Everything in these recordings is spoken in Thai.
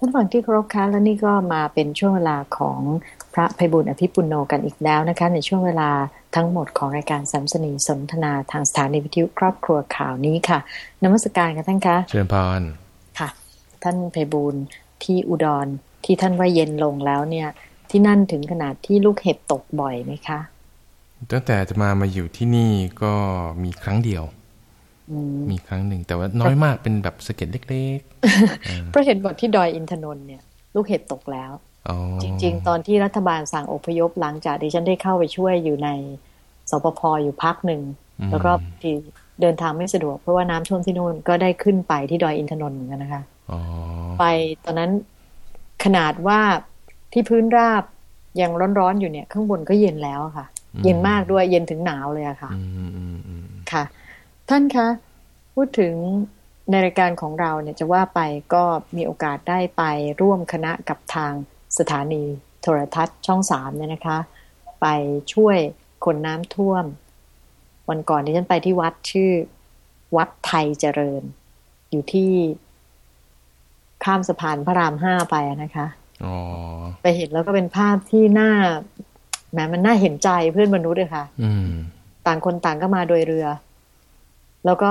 ท่านฟังที่เคารพคะและนี่ก็มาเป็นช่วงเวลาของพระภัยบุญอภิปุโนกันอีกแล้วนะคะ ในช่วงเวลาทั้งหมดของรายการสัมสนีสนทนาทางสถานีวิทยุครอบครัวข่าวนี้ค่ะนมัสการกันท่านคะเชิญพรค่ะ ท่านภัยบุญที่อุดรที่ท่านว่าเย็นลงแล้วเนี่ย ที่นั่นถึงขนาดที่ลูกเห็บตกบ่อยไหมคะ ตั้งแต่จะมามาอยู่ที่นี่ก็มีครั้งเดียว มีครั้งหนึ่งแต่ว่าน้อยมากเป็นแบบสะเก็ดเล็กๆเพราะเห็นบอกที่ดอยอินทนนท์เนี่ย ลูกเห็บตกแล้วจริง ๆ ตอนที่รัฐบาลสั่งอพยพหลังจากที่ฉันได้เข้าไปช่วยอยู่ในสปพอยู่พักหนึ่งแล้วก็ที่เดินทางไม่สะดวกเพราะว่าน้ำท่วมที่นู่นก็ได้ขึ้นไปที่ดอยอินทนนท์เหมือนกันนะคะไปตอนนั้นขนาดว่าที่พื้นราบยังร้อนๆอยู่เนี่ย ข้างบนก็เย็นแล้วค่ะ เย็นมากด้วยเย็นถึงหนาวเลยอะค่ะค่ะ ท่านคะ พูดถึงในรายการของเราเนี่ยจะว่าไปก็มีโอกาสได้ไปร่วมคณะกับทางสถานีโทรทัศน์ช่องสามเนี่ยนะคะ ไปช่วยคนน้ำท่วม วันก่อนที่ฉันไปที่วัดชื่อ วัดไทยเจริญ อยู่ที่ข้ามสะพานพระรามห้าไปนะคะไปเห็นแล้วก็เป็นภาพที่น่าแหมมันน่าเห็นใจเพื่อนมนุษย์เลยค่ะต่างคนต่างก็มาโดยเรือ แล้วก็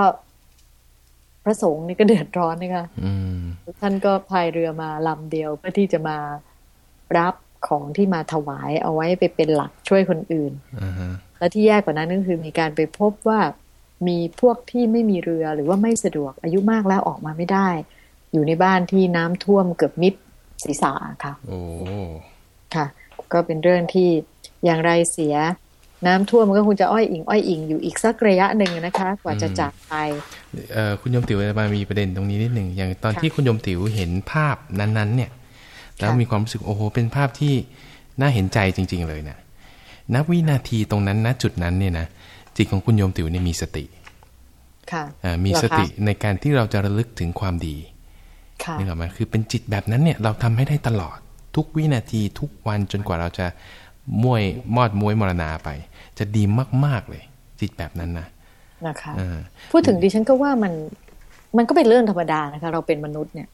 พระสงฆ์นี่ก็เดือดร้อนนะคะท่านก็พายเรือมาลำเดียวเพื่อที่จะมารับของที่มาถวายเอาไว้ไปเป็นหลักช่วยคนอื่นและที่แย่กว่านั้นก็คือมีการไปพบว่ามีพวกที่ไม่มีเรือหรือว่าไม่สะดวกอายุมากแล้วออกมาไม่ได้ อยู่ในบ้านที่น้ำท่วมเกือบมิดศีรษะค่ะ โอ้ ค่ะ ก็เป็นเรื่องที่อย่างไรเสีย น้ำท่วมมันก็คงจะอ้อยอิงอ้อยอิงอยู่อีกสักระยะหนึ่งนะคะ กว่าจะจากไปคุณยมติ๋วมามีประเด็นตรงนี้นิดหนึ่งอย่างตอนที่คุณยมติ๋วเห็นภาพนั้นๆ เนี่ย แล้วมีความรู้สึกโอ้โหเป็นภาพที่น่าเห็นใจจริง ๆ เลยนะนับวินาทีตรงนั้นณจุดนั้นเนี่ยนะจิตของคุณโยมติ๋วเนี่ยมีสติค่ะมีสติในการที่เราจะระลึกถึงความดีนี่แหละมันคือเป็นจิตแบบนั้นเนี่ยเราทำให้ได้ตลอดทุกวินาทีทุกวันจนกว่าเราจะ มวยมอดมวยมรณาไป จะดีมาก ๆ เลย จิตแบบนั้นนะนะคะพูดถึงดิฉันก็ว่ามัน มันก็เป็นเรื่องธรรมดานะคะ เราเป็นมนุษย์เนี่ย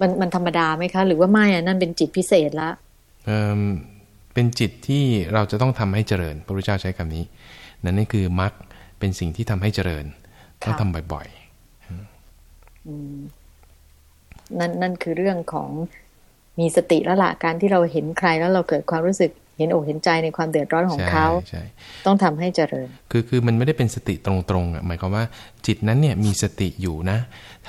มันมันธรรมดาไหมคะ หรือว่าไม่อะนั่นเป็นจิตพิเศษละเออเป็นจิตที่เราจะต้องทำให้เจริญ พระพุทธเจ้าใช้คำนี้ นั่นนี่คือมรรคเป็นสิ่งที่ทำให้เจริญต้องทำบ่อยๆนั่นนั่นคือเรื่องของมีสติแล้วละการที่เราเห็นใครแล้วเราเกิดความรู้สึก เห็นอกเห็นใจในความเดือดร้อนของเขาต้องทำให้เจริญ คือคือมันไม่ได้เป็นสติตรงๆอะหมายความว่าจิตนั้นเนี่ยมีสติอยู่นะ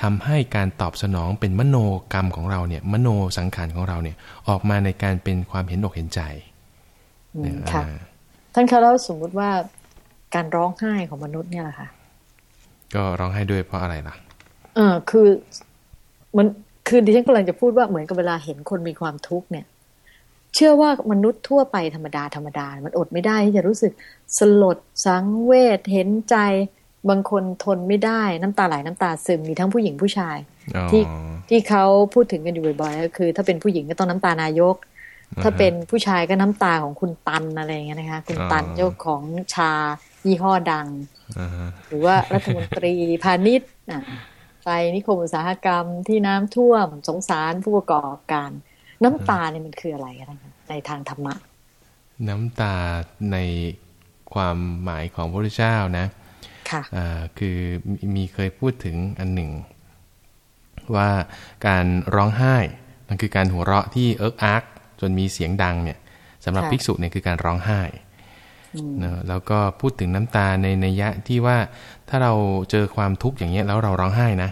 ทำให้การตอบสนองเป็นมโนกรรมของเราเนี่ย มโนสังขารของเราเนี่ยออกมาในการเป็นความเห็นอกเห็นใจค่ะท่านคะแล้วสมมุติว่าการร้องไห้ของมนุษย์เนี่ยแหละค่ะ ก็ร้องไห้ด้วยเพราะอะไรล่ะ เออคือมันคือดิฉันกำลังจะพูดว่าเหมือนกับเวลาเห็นคนมีความทุกข์เนี่ย เชื่อว่ามนุษย์ทั่วไปธรรมดาธรรมดา มันอดไม่ได้ที่จะรู้สึกสลดสังเวชเห็นใจ บางคนทนไม่ได้น้ำตาไหลน้ำตาซึมมีทั้งผู้หญิงผู้ชาย ที่ที่เขาพูดถึงกันอยู่บ่อยๆก็คือ ถ้าเป็นผู้หญิงก็ต้องน้ำตานายก ถ้าเป็นผู้ชายก็น้ำตาของคุณตันอะไรอย่างเงี้ยนะคะ คุณตันเจ้าของชายี่ห้อดังหรือว่ารัฐมนตรีพาณิชย์ไปนิคมอุตสาหกรรมที่น้ำท่วมสงสารผู้ประกอบการ น้ำตาเนี่ยมันคืออะไรกันในทางธรรมะ น้ำตาในความหมายของพระพุทธเจ้านะค่ะคือมีเคยพูดถึงอันหนึ่ง ว่าการร้องไห้มันคือการหัวเราะที่เอิกอักจนมีเสียงดังเนี่ยสำหรับภิกษุเนี่ยคือการร้องไห้นะแล้วก็พูดถึงน้ำตาในนัยยะที่ว่าถ้าเราเจอความทุกข์อย่างเงี้ยแล้วเราร้องไห้นะ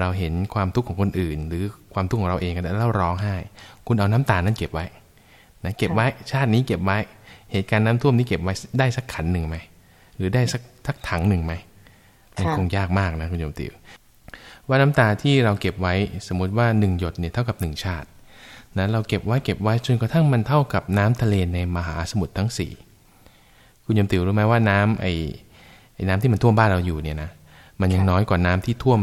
เราเห็นความทุกข์ของคนอื่น หรือ ความทุกข์ของเราเองกันแล้วร้องไห้ คุณเอาน้ำตานั้นเก็บไว้นะเก็บไว้ชาตินี้เก็บไว้ เหตุการณ์น้ำท่วมนี้เก็บไว้ได้สักขันหนึ่งไหมหรือได้สักทักถังหนึ่งไหมมันคงยากมากนะคุณโยมติวว่าน้ำตาที่เราเก็บไว้สมมุติว่าหนึ่งหยดเนี่ยเท่ากับหนึ่งชาตินะเราเก็บไว้เก็บไว้จนกระทั่งมันเท่ากับน้ำทะเลในมหาสมุทรทั้งสี่คุณยมติวรู้ไหมว่าน้ำไอ้ไอ้น้ำที่มันท่วมบ้านเราอยู่เนี่ยนะมันยังน้อยกว่าน้ำที่ท่วม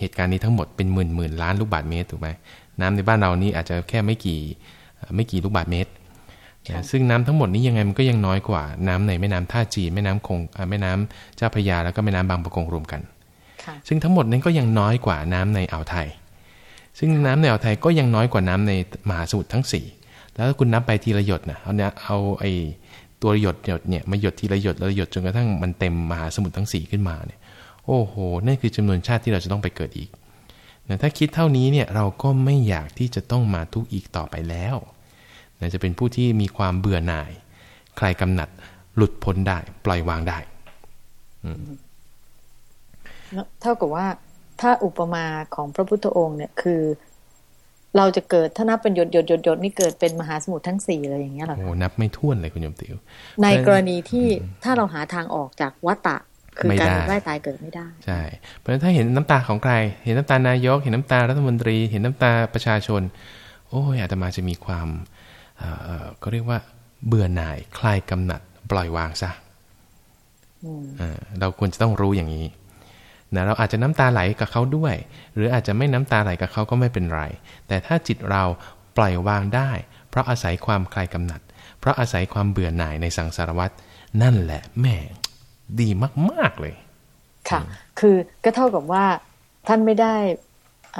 เหตุการณ์นี้ทั้งหมดเป็นหมื่นหมื่นล้านลูกบาศก์เมตรถูกไหมน้ำในบ้านเรานี่อาจจะแค่ไม่กี่ไม่กี่ลูกบาศก์เมตรซึ่งน้ำทั้งหมดนี้ยังไงมันก็ยังน้อยกว่าน้ำในแม่น้ำท่าจีนแม่น้ำคงแม่น้ำเจ้าพระยาแล้วก็แม่น้ำบางประกงรวมกัน ซึ่งทั้งหมดนั้นก็ยังน้อยกว่าน้ำในอ่าวไทย ซึ่งน้ำในอ่าวไทยก็ยังน้อยกว่าน้ำในมหาสมุทรทั้งสี่แล้วคุณนับไปทีละหยดนะเอาเนี่ยเอาไอ้ตัวหยดหยดเนี่ยมาหยดทีละหยดละหยดจนกระทั่งมันเต็มมหาสมุทรทั้งสี่ขึ้นมาเนี่ย โอ้โหนั่นคือจำนวนชาติที่เราจะต้องไปเกิดอีกนะถ้าคิดเท่านี้เนี่ยเราก็ไม่อยากที่จะต้องมาทุกข์อีกต่อไปแล้วนะจะเป็นผู้ที่มีความเบื่อหน่าย ใครกำหนัดหลุดพ้นได้ ปล่อยวางได้เท่ากับว่า ถ้าอุปมาของพระพุทธองค์เนี่ยคือ เราจะเกิดถ้านับเป็นหยดหยดหยดหยดนี่เกิดเป็นมหาสมุทรทั้งสี่เลยอย่างเงี้ยหรอโอ้นับไม่ถ้วนเลยคุณโยมติวในกรณีที่ถ้าเราหาทางออกจากวัฏฏะ คือการไร้ตายเกิดไม่ได้ใช่เพราะฉะนั้นถ้าเห็นน้ำตาของใคร เห็นน้ำตานายก เห็นน้ำตารัฐมนตรี เห็นน้ำตาประชาชน โอ้ยอาตมาจะมีความก็เรียกว่า เบื่อหน่ายคลายกำหนัด ปล่อยวางซะเราควรจะต้องรู้อย่างนี้นะเราอาจจะน้ำตาไหลกับเขาด้วย หรืออาจจะไม่น้ำตาไหลกับเขาก็ไม่เป็นไร แต่ถ้าจิตเราปล่อยวางได้ เพราะอาศัยความคลายกำหนัด เพราะอาศัยความเบื่อหน่ายในสังสารวัตรนั่นแหละแม่ ดีมาก ๆเลย ค่ะ คือก็เท่ากับว่าท่านไม่ได้อ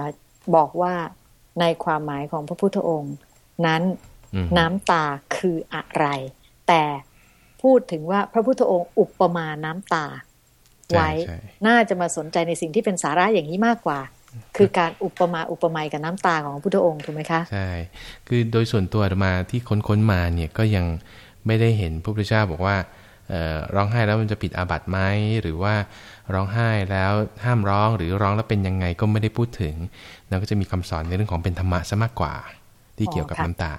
บอกว่าในความหมายของพระพุทธองค์ นั้นน้ำตาคืออะไร แต่พูดถึงว่าพระพุทธองค์อุปมาน้ำตา ไว้น่าจะมาสนใจในสิ่งที่เป็นสาระอย่างนี้มากกว่า คือการอุปมาอุปไมยกับน้ำตาของพระพุทธองค์ถูกไหมคะใช่คือโดยส่วนตัวมาที่ค้นๆมาเนี่ยก็ยังไม่ได้เห็นพระพุทธเจ้าบอกว่า ร้องไห้แล้วมันจะผิดอาบัติไหมหรือว่าร้องไห้แล้วห้ามร้องหรือร้องแล้วเป็นยังไงก็ไม่ได้พูดถึงแล้วก็จะมีคำสอนในเรื่องของเป็นธรรมะซะมากกว่า ที่เกี่ยวกับน้ำตา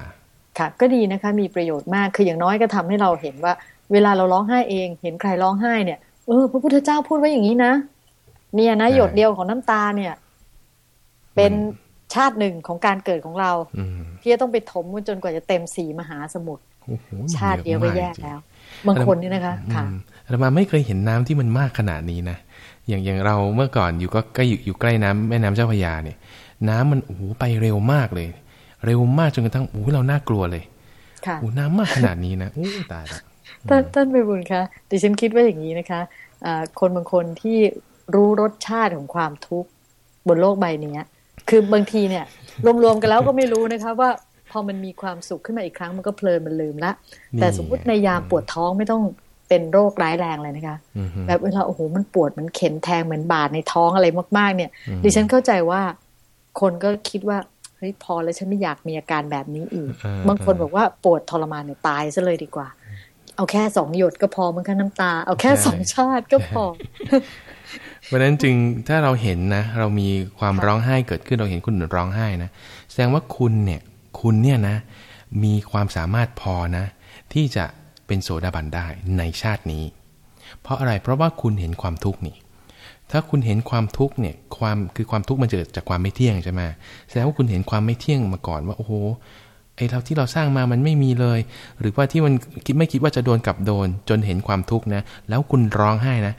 ค่ะ ก็ดีนะคะมีประโยชน์มากคืออย่างน้อยก็ทำให้เราเห็นว่า เวลาเราร้องไห้เอง เห็นใครร้องไห้เนี่ยเออพระพุทธเจ้าพูดไว้อย่างนี้นะเนี่ยนะหยดเดียวของน้ำตาเนี่ย เป็นชาติหนึ่งของการเกิดของเราที่จะต้องไปถมจนกว่าจะเต็มสีมหาสมุทรชาติเดียวก็แยกแล้ว บางคนนี่นะคะค่ะเรามาไม่เคยเห็นน้ำที่มันมากขนาดนี้นะอย่างอย่างเราเมื่อก่อนอยู่ก็ใกล้อยู่ใกล้น้ำแม่น้ำเจ้าพระยาเนี่ย น้ำมันโอ้โหไปเร็วมากเลย เร็วมากจนกระทั่งโอ้เราน่ากลัวเลยค่ะโอ้น้ำมากขนาดนี้นะโอ้ตายละท่านท่านไปบุญคะดิฉันคิดว่าอย่างนี้นะคะคนบางคนที่รู้รสชาติของความทุกข์บนโลกใบนี้คือบางทีเนี่ย รวมๆกันแล้วก็ไม่รู้นะคะว่า พอมันมีความสุขขึ้นมาอีกครั้งมันก็เพลินมันลืมละแต่สมมติในยามปวดท้องไม่ต้องเป็นโรคร้ายแรงเลยนะคะแบบเวลาโอ้โหมันปวดมันเข็นแทงเหมือนบาดในท้องอะไรมาก ๆ เนี่ย ดิฉันเข้าใจว่า คนก็คิดว่าเฮ้ยพอแล้วฉันไม่อยากมีอาการแบบนี้อีกบางคนบอกว่าปวดทรมานเนี่ยตายซะเลยดีกว่า เอาแค่สองหยดก็พอมันค่น้ำตา เอาแค่สองชาติก็พอเพราะนั้นจึงถ้าเราเห็นนะ เรามีความร้องไห้เกิดขึ้นเราเห็นคุณร้องไห้นะแสดงว่าคุณเนี่ย คุณเนี่ยนะ มีความสามารถพอนะ ที่จะเป็นโสดาบันได้ในชาตินี้ เพราะอะไรเพราะว่าคุณเห็นความทุกข์นี่ ถ้าคุณเห็นความทุกข์เนี่ยความคือความทุกข์มันเกิดจากความไม่เที่ยงใช่ไหมแสดงว่าคุณเห็นความไม่เที่ยงมาก่อนว่าโอ้โหไอ้เราที่เราสร้างมามันไม่มีเลย หรือว่าที่มันคิดไม่คิดว่าจะโดนกับโดน จนเห็นความทุกข์นะ แล้วคุณร้องไห้นะ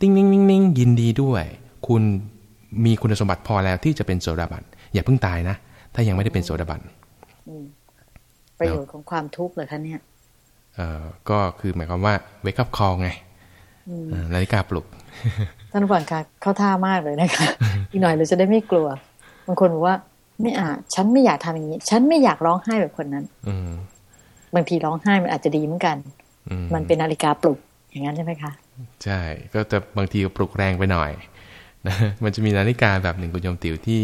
ดิ้งนิ่งนิ่งนิ่งยินดีด้วย คุณมีคุณสมบัติพอแล้วที่จะเป็นโสดาบันอย่าเพิ่งตายนะ ถ้ายังไม่ได้เป็นโสดาบัน ประโยชน์ของความทุกข์เลยคะเนี่ยเอ่อก็คือหมายความว่าเวกับคอไงนาฬิกาปลุกท่านผู้ฟังคะเข้าท่ามากเลยนะคะอีกหน่อยเราจะได้ไม่กลัวบางคนบอกว่าไม่อะฉันไม่อยากทำอย่างนี้ ฉันไม่อยากร้องไห้แบบคนนั้น อืบางทีร้องไห้มันอาจจะดีเหมือนกัน มันเป็นนาฬิกาปลุกอย่างนั้นใช่ไหมคะใช่ก็แต่บางทีก็ปลุกแรงไปหน่อยนะมันจะมีนาฬิกาแบบหนึ่งคุณยมติ๋วที่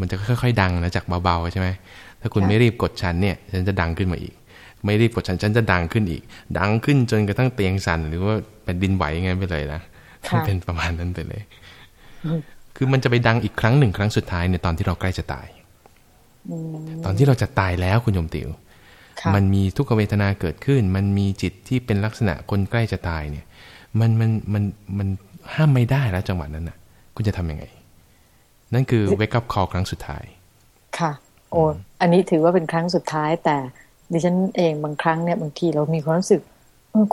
มันจะค่อยๆ ดังนะจากเบาๆใช่ไหม ถ้าคุณไม่รีบกดชันเนี่ยฉันจะดังขึ้นมาอีก ไม่รีบกดชันฉันจะดังขึ้นอีก ดังขึ้นจนกระทั่งเตียงสั่นหรือว่าเป็นดินไหวยังไงไปเลยนะเป็นประมาณนั้นไปเลย คือมันจะไปดังอีกครั้งหนึ่งครั้งสุดท้ายในตอนที่เราใกล้จะตาย ตอนที่เราจะตายแล้วคุณยมติวมันมีทุกขเวทนาเกิดขึ้น มันมีจิตที่เป็นลักษณะคนใกล้จะตายเนี่ย มันมันมันมันห้ามไม่ได้แล้วจังหวะนั้นน่ะ คุณจะทํำยังไง นั่นคือเวกับคอครั้งสุดท้าย ค่ะ โอ้อันนี้ถือว่าเป็นครั้งสุดท้าย แต่ดิฉันเองบางครั้งเนี่ยบางทีเรามีความรู้สึก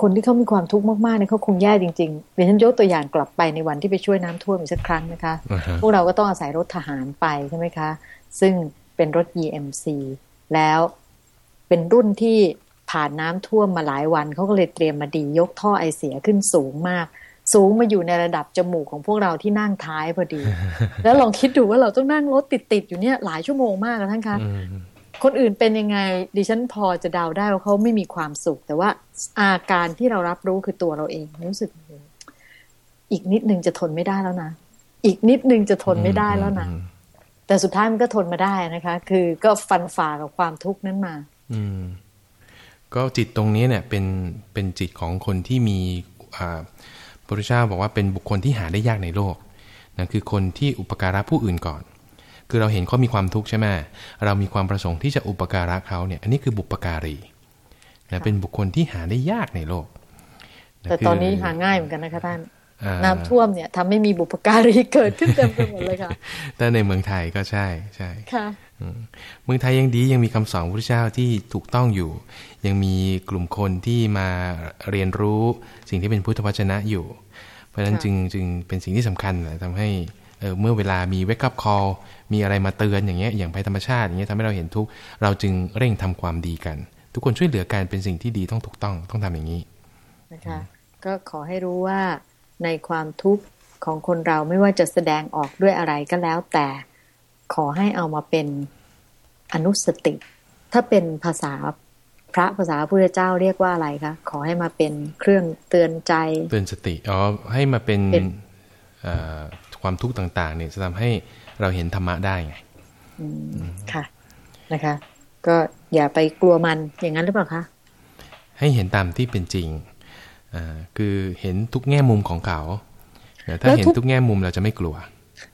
คนที่เขามีความทุกข์มากๆเนี่ยเขาคงแย่จริงๆดิฉันยกตัวอย่างกลับไปในวันที่ไปช่วยน้ำท่วมอีกสักครั้งนะคะ พวกเราก็ต้องอาศัยรถทหารไปใช่ไหมคะ ซึ่งเป็นรถ EMC แล้วเป็นรุ่นที่ผ่านน้ำท่วมมาหลายวันเขาก็เลยเตรียมมาดียกท่อไอเสียขึ้นสูงมาก สูงมาอยู่ในระดับจมูกของพวกเราที่นั่งท้ายพอดี แล้วลองคิดดูว่าเราต้องนั่งรถติดๆอยู่เนี่ยหลายชั่วโมงมากนะท่านคะคนอื่นเป็นยังไงดิฉันพอจะเดาได้ว่าเขาไม่มีความสุข แต่ว่าอาการที่เรารับรู้คือตัวเราเองรู้สึก อีกนิดนึงจะทนไม่ได้แล้วนะอีกนิดนึงจะทนไม่ได้แล้วนะแต่สุดท้ายมันก็ทนมาได้นะคะ คือก็ฟันฝ่ากับความทุกข์นั้นมา อืม ก็จิตตรงนี้เนี่ย เป็นเป็นจิตของคนที่มีอ่า พระพุทธเจ้าบอกว่าเป็นบุคคลที่หาได้ยากในโลกนะคือคนที่อุปการะผู้อื่นก่อน คือเราเห็นเขามีความทุกข์ใช่ไหมเรามีความประสงค์ที่จะอุปการะเขาเนี่ย อันนี้คือบุปการีนะเป็นบุคคลที่หาได้ยากในโลก แต่ตอนนี้หาง่ายเหมือนกันนะคะท่าน น้ำท่วมเนี่ยทำให้มีบุปการีเกิดขึ้นเต็มไปหมดเลยค่ะแต่ในเมืองไทยก็ใช่ใช่ค่ะเมืองไทยยังดียังมีคำสอนพระเจ้าที่ถูกต้องอยู่ ยังมีกลุ่มคนที่มาเรียนรู้สิ่งที่เป็นพุทธวจนะอยู่ เพราะฉะนั้นจึงจึงเป็นสิ่งที่สำคัญทำให้เเมื่อเวลามีเวกับคอลมีอะไรมาเตือนอย่างเงี้ยอย่างภัยธรรมชาติอย่างเงี้ยทำให้เราเห็นทุกเราจึงเร่งทำความดีกัน ทุกคนช่วยเหลือกันเป็นสิ่งที่ดีต้องถูกต้องต้องทำอย่างนี้นะคะก็ขอให้รู้ว่า ในความทุกข์ของคนเราไม่ว่าจะแสดงออกด้วยอะไรก็แล้วแต่ขอให้เอามาเป็นอนุสติ ถ้าเป็นภาษาพระภาษาพุทธเจ้าเรียกว่าอะไรคะ ขอให้มาเป็นเครื่องเตือนใจ เตือนสติ อ๋อ ให้มาเป็นความทุกข์ต่างๆ เนี่ยจะทำให้เราเห็นธรรมะได้ไงค่ะ นะคะ ก็อย่าไปกลัวมันอย่างนั้นหรือเปล่าคะ ให้เห็นตามที่เป็นจริง คือเห็นทุกแง่มุมของเขา ถ้าเห็นทุกแง่มุมเราจะไม่กลัว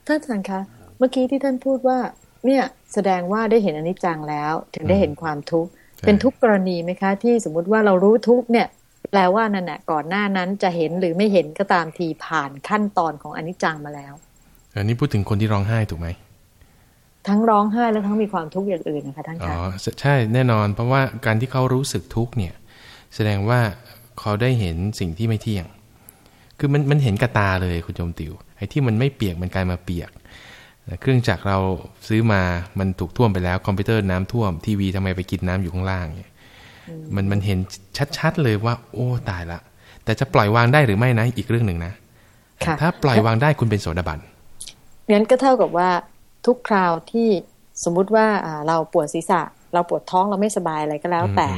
ท่านอาจารย์คะ เมื่อกี้ที่ท่านพูดว่า เนี่ยแสดงว่าได้เห็นอนิจจังแล้ว ถึงได้เห็นความทุกข์ เป็นทุกกรณีไหมคะ ที่สมมุติว่าเรารู้ทุกเนี่ยแปลว่านั่นแหะก่อนหน้านั้นจะเห็นหรือไม่เห็นก็ตามทีผ่านขั้นตอนของอนิจจังมาแล้ว อันนี้พูดถึงคนที่ร้องไห้ถูกไหมทั้งร้องไห้แล้วทั้งมีความทุกข์อย่างอื่นนะคะท่านคะอ๋อใช่แน่นอนเพราะว่าการที่เขารู้สึกทุกข์เนี่ย แสดงว่า เขาได้เห็นสิ่งที่ไม่เที่ยง คือมันมันเห็นกระตาเลยคุณโจมติวไอ้ที่มันไม่เปียกมันกลายมาเปียก เครื่องจักรเราซื้อมามันถูกท่วมไปแล้วคอมพิวเตอร์น้ำท่วมทีวีทำไมไปกินน้ำอยู่ข้างล่างเนี่ยมันมันเห็นชัดๆเลยว่า โอ้ตายละ แต่จะปล่อยวางได้หรือไม่นะอีกเรื่องหนึ่งนะถ้าปล่อยวางได้คุณเป็นโสดาบันงั้นก็เท่ากับว่าทุกคราวที่สมมุติว่าเราปวดศีรษะ เราปวดท้องเราไม่สบายอะไรก็แล้วแต่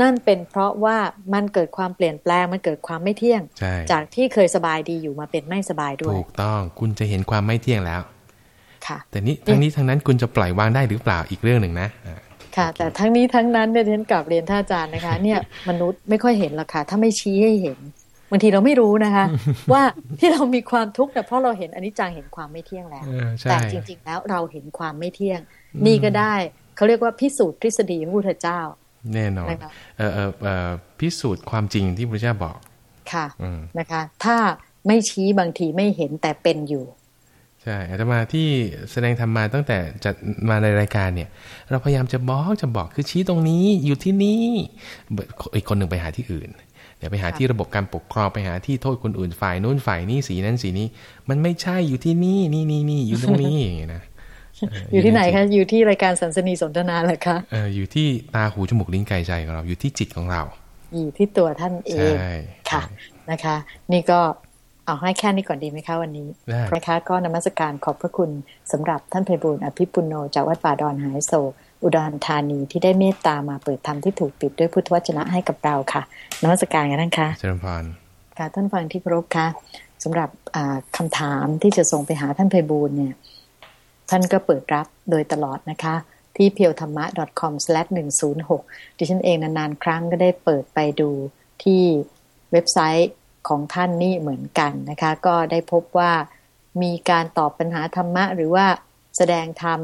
นั่นเป็นเพราะว่ามันเกิดความเปลี่ยนแปลงมันเกิดความไม่เที่ยง จากที่เคยสบายดีอยู่มาเป็นไม่สบายด้วยถูกต้องคุณจะเห็นความไม่เที่ยงแล้ว ค่ะ แต่นี้ทั้งนี้ทั้งนั้นคุณจะปล่อยวางได้หรือเปล่าอีกเรื่องหนึ่งนะค่ะ แต่ทั้งนี้ทั้งนั้นเนี่ยเรียนกลับเรียนท่านอาจารย์นะคะ เนี่ยมนุษย์ไม่ค่อยเห็นหรอกค่ะ ถ้าไม่ชี้ให้เห็นบางทีเราไม่รู้นะคะ ว่าที่เรามีความทุกข์แต่เพราะเราเห็นอนิจจังเห็นความไม่เที่ยงแล้ว แต่จริง ๆ แล้วเราเห็นความไม่เที่ยง นี่ก็ได้ เขาเรียกว่าพิสูจน์ทฤษฎีพระพุทธเจ้า แน่นอนเออเออเออพิสูจน์ความจริงที่พระเจ้าบอกค่ะนะคะ ถ้าไม่ชี้บางทีไม่เห็นแต่เป็นอยู่ใช่อาตมาที่แสดงธรรมมาตั้งแต่จัดมาในรายการเนี่ย เราพยายามจะบอกจะบอกคือชี้ตรงนี้อยู่ที่นี่อีกคนหนึ่งไปหาที่อื่นเดี๋ยวไปหาที่ระบบการปกครองไปหาที่โทษคนอื่นฝ่ายนู้นฝ่ายนี้สีนั้นสีนี้ มันไม่ใช่อยู่ที่นี่นี่นี่นี่อยู่ตรงนี้อย่างเงี้ยนะ อยู่ที่ไหนคะ อยู่ที่รายการสันสนีสนทนาเหรอคะเอออยู่ที่ตาหูจมูกลิ้นกายใจของเรา อยู่ที่จิตของเรา อยู่ที่ตัวท่านเองค่ะนะคะ นี่ก็เอาให้แค่นี้ก่อนดีไหมคะวันนี้นะคะก็นมัสการขอบพระคุณสำหรับท่านเพบุญอภิปุโนจากวัดป่าดอนหายโศอุดรธานีที่ได้เมตตามาเปิดธรรมที่ถูกปิดด้วยพุทธวจนะให้กับเราค่ะนมัสการกันท่านคะเจริญพรค่ะท่านฟังที่ครบค่ะสำหรับคำถามที่จะส่งไปหาท่านเพบูลเนี่ย ท่านก็เปิดรับโดยตลอดนะคะ ที่เพียวธรรมะ .com/106 ดิฉันเองนานๆ ครั้งก็ได้เปิดไปดูที่เว็บไซต์ของท่านนี่เหมือนกันนะคะ ก็ได้พบว่ามีการตอบปัญหาธรรมะ หรือว่าแสดงธรรม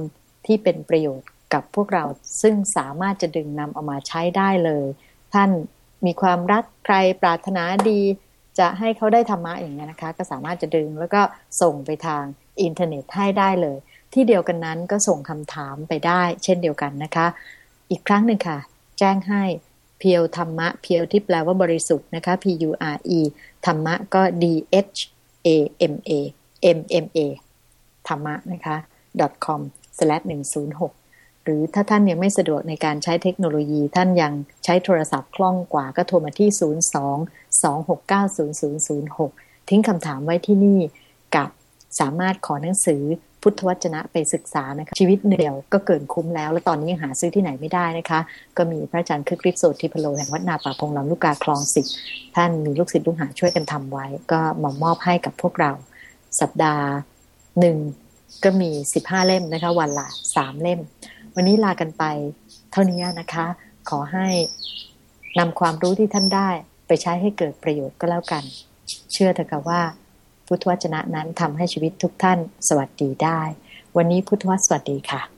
ที่เป็นประโยชน์กับพวกเราซึ่งสามารถจะดึงนำเอามาใช้ได้เลย ท่านมีความรักใครปรารถนาดี จะให้เขาได้ธรรมะอย่างนี้นะคะ ก็สามารถจะดึงแล้วก็ส่งไปทางอินเทอร์เน็ตให้ได้เลย ที่เดียวกันนั้นก็ส่งคำถามไปได้ เช่นเดียวกันนะคะ อีกครั้งหนึ่งค่ะ แจ้งให้เพียวธรรมะเพียวที่แปลว่าบริสุทธิ์นะคะ P U R E ธรรมะก็ D H A M A M M A ธรรมะนะคะ com slash 106 หรือถ้าท่านยังไม่สะดวกในการใช้เทคโนโลยีท่านยังใช้โทรศัพท์คล่องกว่าก็โทรมาที่ 02 269 0006 ทิ้งคำถามไว้ที่นี่กับสามารถขอหนังสือ พุทธวจนะไปศึกษานะคะชีวิตเดียวก็เกินคุ้มแล้ว และตอนนี้ยังหาซื้อที่ไหนไม่ได้นะคะ ก็มีพระอาจารย์คึกฤทธิ์โสติพโลแห่งวัดนาป่าพงลำลูกกาคลองสิบท่านมีลูกศิษย์ลูกหาช่วยกันทำไว้ ก็มามอบให้กับพวกเรา สัปดาห์หนึ่งก็มีสิบห้าเล่มนะคะ วันละสามเล่ม วันนี้ลากันไปเท่านี้นะคะ ขอให้นำความรู้ที่ท่านได้ไปใช้ให้เกิดประโยชน์ก็แล้วกัน เชื่อเถอะค่ะว่า พุทธวจนะนั้นทำให้ชีวิตทุกท่านสวัสดีได้ วันนี้พุทธวสวัสดีค่ะ